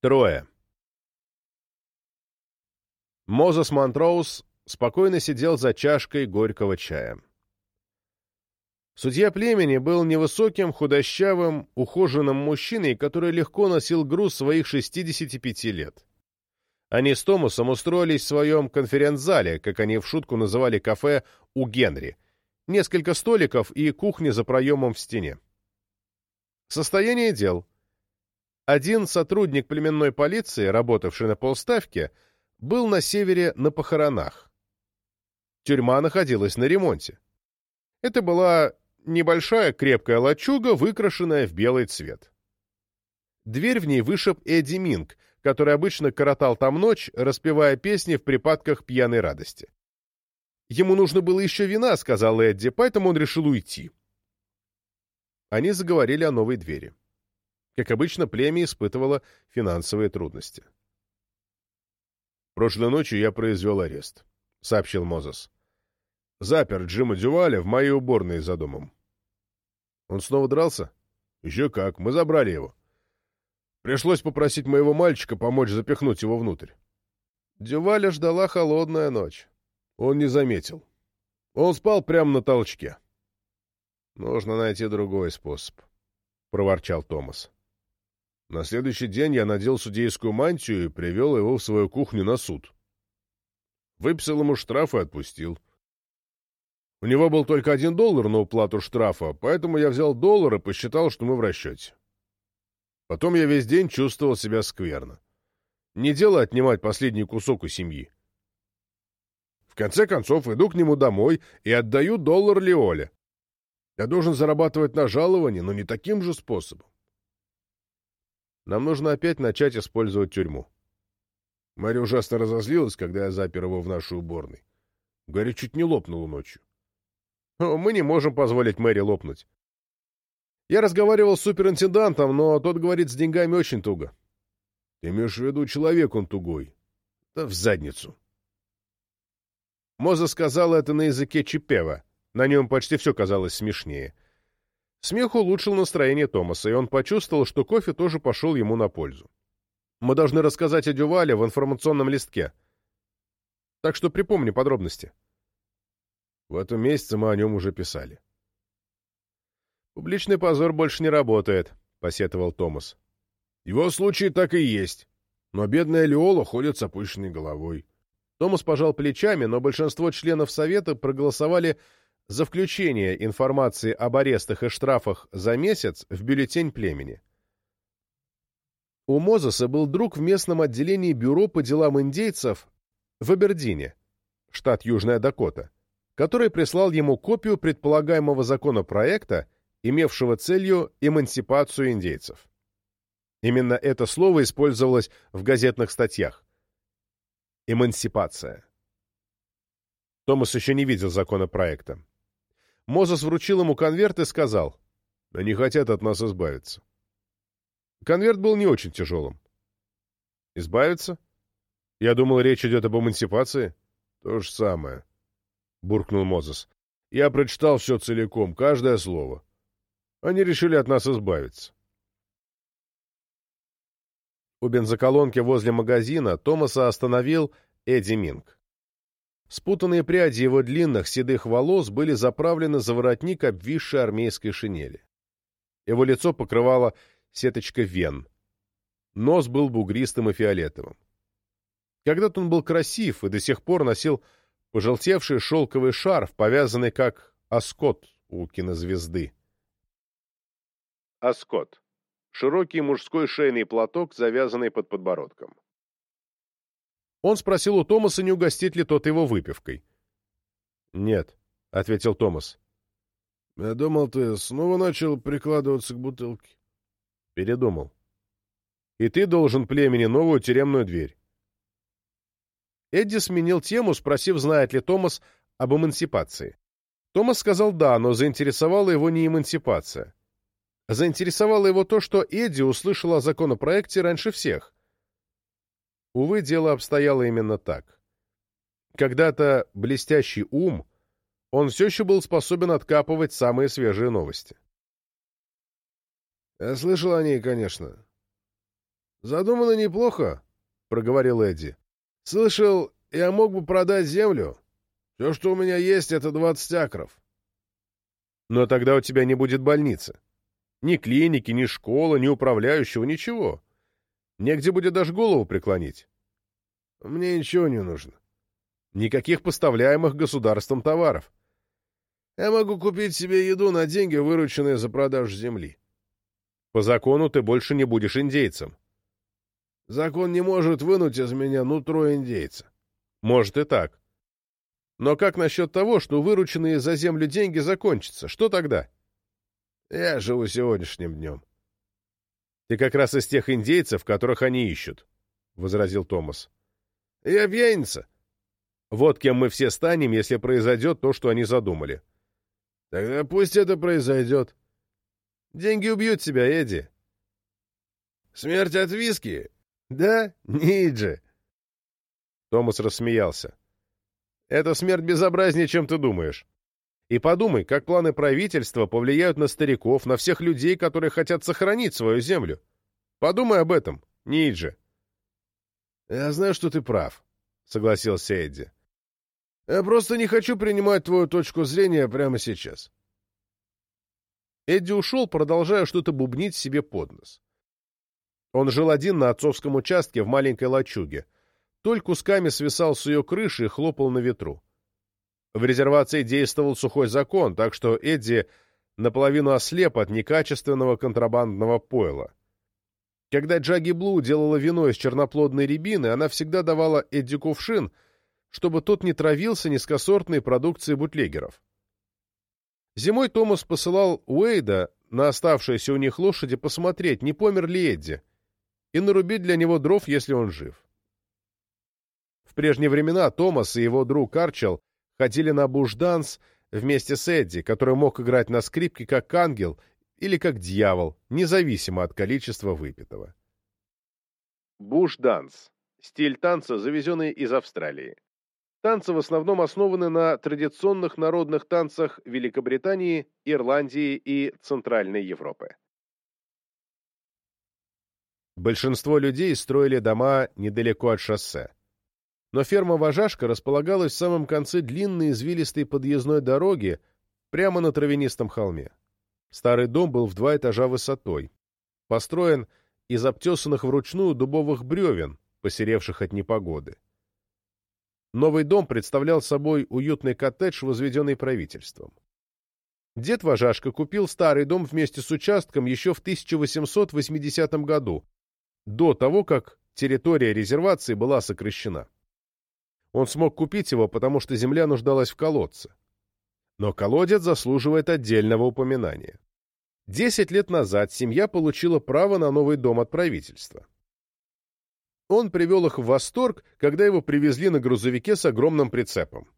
Трое. Мозес Монтроуз спокойно сидел за чашкой горького чая. Судья племени был невысоким, худощавым, ухоженным мужчиной, который легко носил груз своих 65 лет. Они с Томасом устроились в своем конференц-зале, как они в шутку называли кафе «У Генри», несколько столиков и кухня за проемом в стене. Состояние дел. Один сотрудник племенной полиции, работавший на полставке, был на севере на похоронах. Тюрьма находилась на ремонте. Это была небольшая крепкая лачуга, выкрашенная в белый цвет. Дверь в ней вышиб Эдди Минг, который обычно коротал там ночь, распевая песни в припадках пьяной радости. Ему нужно было еще вина, сказал Эдди, поэтому он решил уйти. Они заговорили о новой двери. Как обычно, племя испытывало финансовые трудности. «Прошлой ночью я произвел арест», — сообщил Мозес. «Запер Джима Дюваля в моей уборной за домом». «Он снова дрался?» «Еще как. Мы забрали его. Пришлось попросить моего мальчика помочь запихнуть его внутрь». Дюваля ждала холодная ночь. Он не заметил. Он спал прямо на толчке. «Нужно найти другой способ», — проворчал Томас. На следующий день я надел судейскую мантию и привел его в свою кухню на суд. Выписал ему штраф и отпустил. У него был только один доллар на уплату штрафа, поэтому я взял доллар и посчитал, что мы в расчете. Потом я весь день чувствовал себя скверно. Не дело отнимать последний кусок у семьи. В конце концов, иду к нему домой и отдаю доллар Леоле. Я должен зарабатывать на жалование, но не таким же способом. Нам нужно опять начать использовать тюрьму. Мэри ужасно разозлилась, когда я запер его в нашей уборной. Гарри чуть не лопнула ночью. Мы не можем позволить Мэри лопнуть. Я разговаривал с суперинтендантом, но тот говорит, с деньгами очень туго. Ты имеешь в виду, человек он тугой. Да в задницу. Моза сказал это на языке Чипева. На нем почти все казалось смешнее. Смех улучшил настроение Томаса, и он почувствовал, что кофе тоже пошел ему на пользу. Мы должны рассказать о Дювале в информационном листке. Так что припомни подробности. В этом месяце мы о нем уже писали. «Публичный позор больше не работает», — посетовал Томас. «Его случай так и есть. Но бедная Леола ходит с опущенной головой». Томас пожал плечами, но большинство членов Совета проголосовали за включение информации об арестах и штрафах за месяц в бюллетень племени. У Мозеса был друг в местном отделении Бюро по делам индейцев в Абердине, штат Южная Дакота, который прислал ему копию предполагаемого законопроекта, имевшего целью эмансипацию индейцев. Именно это слово использовалось в газетных статьях. Эмансипация. Томас еще не видел законопроекта. Мозес вручил ему конверт и сказал, «Они хотят от нас избавиться». Конверт был не очень тяжелым. «Избавиться? Я думал, речь идет об эмансипации». «То же самое», — буркнул Мозес. «Я прочитал все целиком, каждое слово. Они решили от нас избавиться». У бензоколонки возле магазина Томаса остановил Эдди Минг. Спутанные пряди его длинных седых волос были заправлены за воротник обвисшей армейской шинели. Его лицо покрывало сеточка вен. Нос был бугристым и фиолетовым. Когда-то он был красив и до сих пор носил пожелтевший шелковый шарф, повязанный как оскот у кинозвезды. Оскот. Широкий мужской шейный платок, завязанный под подбородком. Он спросил у Томаса, не угостит ли тот его выпивкой. «Нет», — ответил Томас. «Я думал, ты снова начал прикладываться к бутылке». «Передумал. И ты должен племени новую тюремную дверь». Эдди сменил тему, спросив, знает ли Томас об эмансипации. Томас сказал «да», но заинтересовала его не эмансипация. Заинтересовало его то, что Эдди услышал о законопроекте раньше всех — Увы, дело обстояло именно так. Когда-то блестящий ум, он все еще был способен откапывать самые свежие новости. Я слышал о ней, конечно. Задумано неплохо, — проговорил Эдди. — Слышал, я мог бы продать землю. Все, что у меня есть, — это двадцать акров. — Но тогда у тебя не будет больницы. Ни клиники, ни школы, ни управляющего, ничего. Негде будет даже голову преклонить. — Мне ничего не нужно. Никаких поставляемых государством товаров. Я могу купить себе еду на деньги, вырученные за продажу земли. По закону ты больше не будешь индейцем. Закон не может вынуть из меня нутро индейца. Может и так. Но как насчет того, что вырученные за землю деньги закончатся? Что тогда? Я живу сегодняшним днем. Ты как раз из тех индейцев, которых они ищут, — возразил Томас. Я пьяница. Вот кем мы все станем, если произойдет то, что они задумали. Тогда пусть это произойдет. Деньги убьют тебя, Эдди. Смерть от виски? Да? Ниджи. Томас рассмеялся. Это смерть безобразнее, чем ты думаешь. И подумай, как планы правительства повлияют на стариков, на всех людей, которые хотят сохранить свою землю. Подумай об этом, Ниджи. Я знаю, что ты прав, согласился Эдди. Я просто не хочу принимать твою точку зрения прямо сейчас. Эдди ушел, продолжая что-то бубнить себе под нос. Он жил один на отцовском участке в маленькой лачуге. Толь кусками свисал с ее крыши и хлопал на ветру. В резервации действовал сухой закон, так что Эдди наполовину ослеп от некачественного контрабандного пойла. Когда Джаги Блу делала вино из черноплодной рябины, она всегда давала Эдди кувшин, чтобы тот не травился низкосортной продукцией бутлегеров. Зимой Томас посылал Уэйда на оставшиеся у них лошади посмотреть, не помер ли Эдди, и нарубить для него дров, если он жив. В прежние времена Томас и его друг Арчел ходили на буш-данс вместе с Эдди, который мог играть на скрипке как ангел или как дьявол, независимо от количества выпитого. Буш-данс – стиль танца, завезенный из Австралии. Танцы в основном основаны на традиционных народных танцах Великобритании, Ирландии и Центральной Европы. Большинство людей строили дома недалеко от шоссе. Но ферма-вожашка располагалась в самом конце длинной извилистой подъездной дороги прямо на травянистом холме. Старый дом был в два этажа высотой, построен из обтесанных вручную дубовых бревен, посеревших от непогоды. Новый дом представлял собой уютный коттедж, возведенный правительством. Дед Вожашка купил старый дом вместе с участком еще в 1880 году, до того, как территория резервации была сокращена. Он смог купить его, потому что земля нуждалась в колодце. Но колодец заслуживает отдельного упоминания. Десять лет назад семья получила право на новый дом от правительства. Он привел их в восторг, когда его привезли на грузовике с огромным прицепом.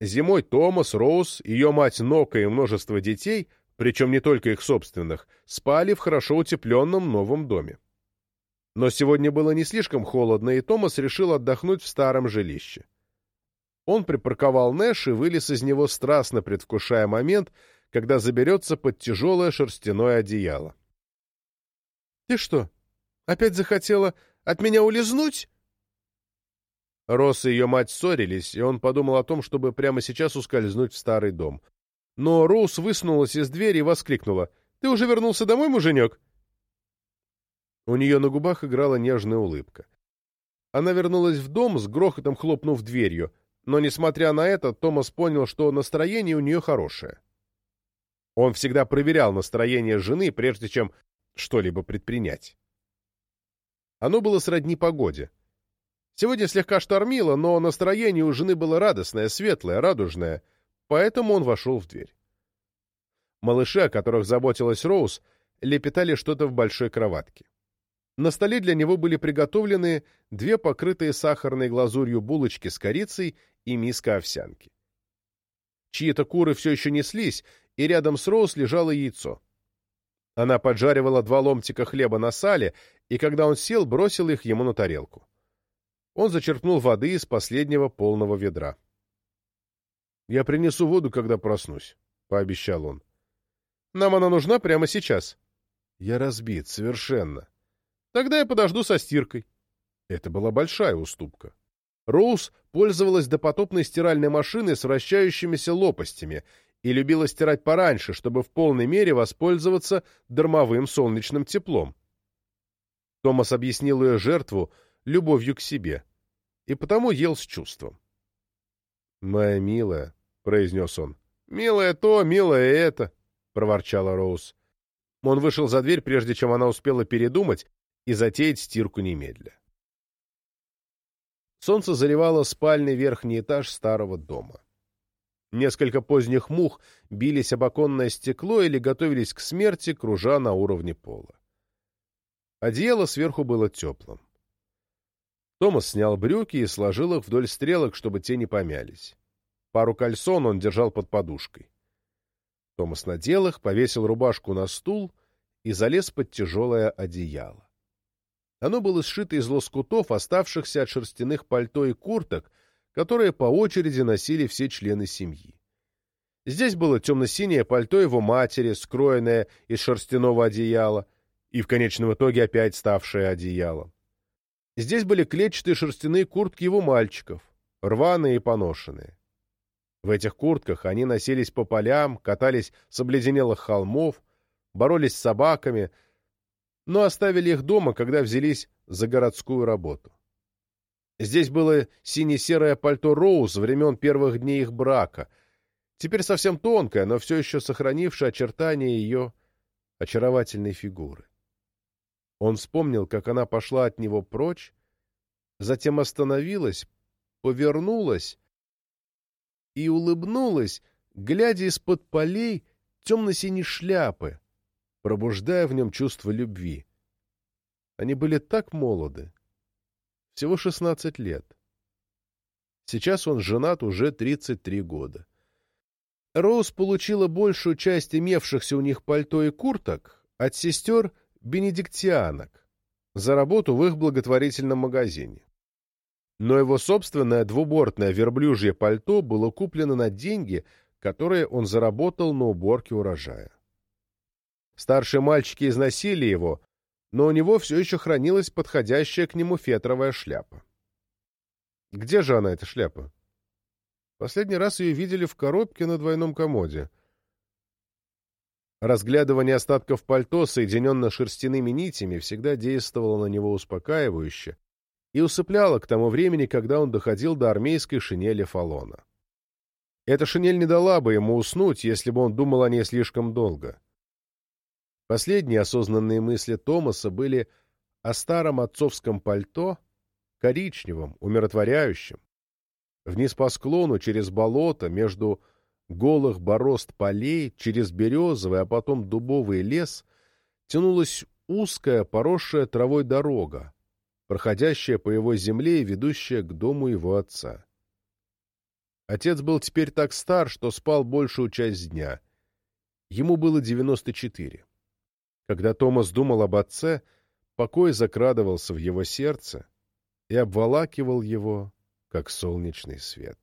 Зимой Томас, Роуз, ее мать Нока и множество детей, причем не только их собственных, спали в хорошо утепленном новом доме. Но сегодня было не слишком холодно, и Томас решил отдохнуть в старом жилище. Он припарковал Нэш и вылез из него, страстно предвкушая момент, когда заберется под тяжелое шерстяное одеяло. — Ты что, опять захотела от меня улизнуть?» Росс и ее мать ссорились, и он подумал о том, чтобы прямо сейчас ускользнуть в старый дом. Но Роуз высунулась из двери и воскликнула. «Ты уже вернулся домой, муженек?» У нее на губах играла нежная улыбка. Она вернулась в дом, с грохотом хлопнув дверью, но, несмотря на это, Томас понял, что настроение у нее хорошее. Он всегда проверял настроение жены, прежде чем что-либо предпринять. Оно было сродни погоде. Сегодня слегка штормило, но настроение у жены было радостное, светлое, радужное, поэтому он вошел в дверь. Малыши, о которых заботилась Роуз, лепетали что-то в большой кроватке. На столе для него были приготовлены две покрытые сахарной глазурью булочки с корицей и миска овсянки. Чьи-то куры все еще неслись, и рядом с Роуз лежало яйцо. Она поджаривала два ломтика хлеба на сале, и когда он сел, бросил их ему на тарелку. Он зачерпнул воды из последнего полного ведра. «Я принесу воду, когда проснусь», — пообещал он. «Нам она нужна прямо сейчас». «Я разбит, совершенно». Тогда я подожду со стиркой. Это была большая уступка. Роуз пользовалась допотопной стиральной машиной с вращающимися лопастями и любила стирать пораньше, чтобы в полной мере воспользоваться дармовым солнечным теплом. Томас объяснил ее жертву любовью к себе, и потому ел с чувством. «Моя милая», — произнес он. «Милая то, милая это», — проворчала Роуз. Он вышел за дверь, прежде чем она успела передумать и затеять стирку немедля. Солнце заливало спальный верхний этаж старого дома. Несколько поздних мух бились об оконное стекло или готовились к смерти, кружа на уровне пола. Одеяло сверху было теплым. Томас снял брюки и сложил их вдоль стрелок, чтобы те не помялись. Пару кальсон он держал под подушкой. Томас надел их, повесил рубашку на стул и залез под тяжелое одеяло. Оно было сшито из лоскутов, оставшихся от шерстяных пальто и курток, которые по очереди носили все члены семьи. Здесь было темно-синее пальто его матери, скроенное из шерстяного одеяла, и в конечном итоге опять ставшее одеялом. Здесь были клетчатые шерстяные куртки его мальчиков, рваные и поношенные. В этих куртках они носились по полям, катались с обледенелых холмов, боролись с собаками, но оставили их дома, когда взялись за городскую работу. Здесь было сине-серое пальто Роуз времен первых дней их брака, теперь совсем тонкое, но все еще сохранившее очертания ее очаровательной фигуры. Он вспомнил, как она пошла от него прочь, затем остановилась, повернулась и улыбнулась, глядя из-под полей темно-синей шляпы, пробуждая в нем чувство любви. Они были так молоды. Всего шестнадцать лет. Сейчас он женат уже тридцать три года. Роуз получила большую часть имевшихся у них пальто и курток от сестер бенедиктианок за работу в их благотворительном магазине. Но его собственное двубортное верблюжье пальто было куплено на деньги, которые он заработал на уборке урожая. Старшие мальчики износили его, но у него все еще хранилась подходящая к нему фетровая шляпа. Где же она, эта шляпа? Последний раз ее видели в коробке на двойном комоде — Разглядывание остатков пальто, соединенных шерстяными нитями, всегда действовало на него успокаивающе и усыпляло к тому времени, когда он доходил до армейской шинели фалона. Эта шинель не дала бы ему уснуть, если бы он думал о ней слишком долго. Последние осознанные мысли Томаса были о старом отцовском пальто, коричневом, умиротворяющем. Вниз по склону, через болото, между голых борозд полей, через березовый, а потом дубовый лес тянулась узкая, поросшая травой дорога, проходящая по его земле и ведущая к дому его отца. Отец был теперь так стар, что спал большую часть дня. Ему было девяносто четыре. Когда Томас думал об отце, покой закрадывался в его сердце и обволакивал его, как солнечный свет.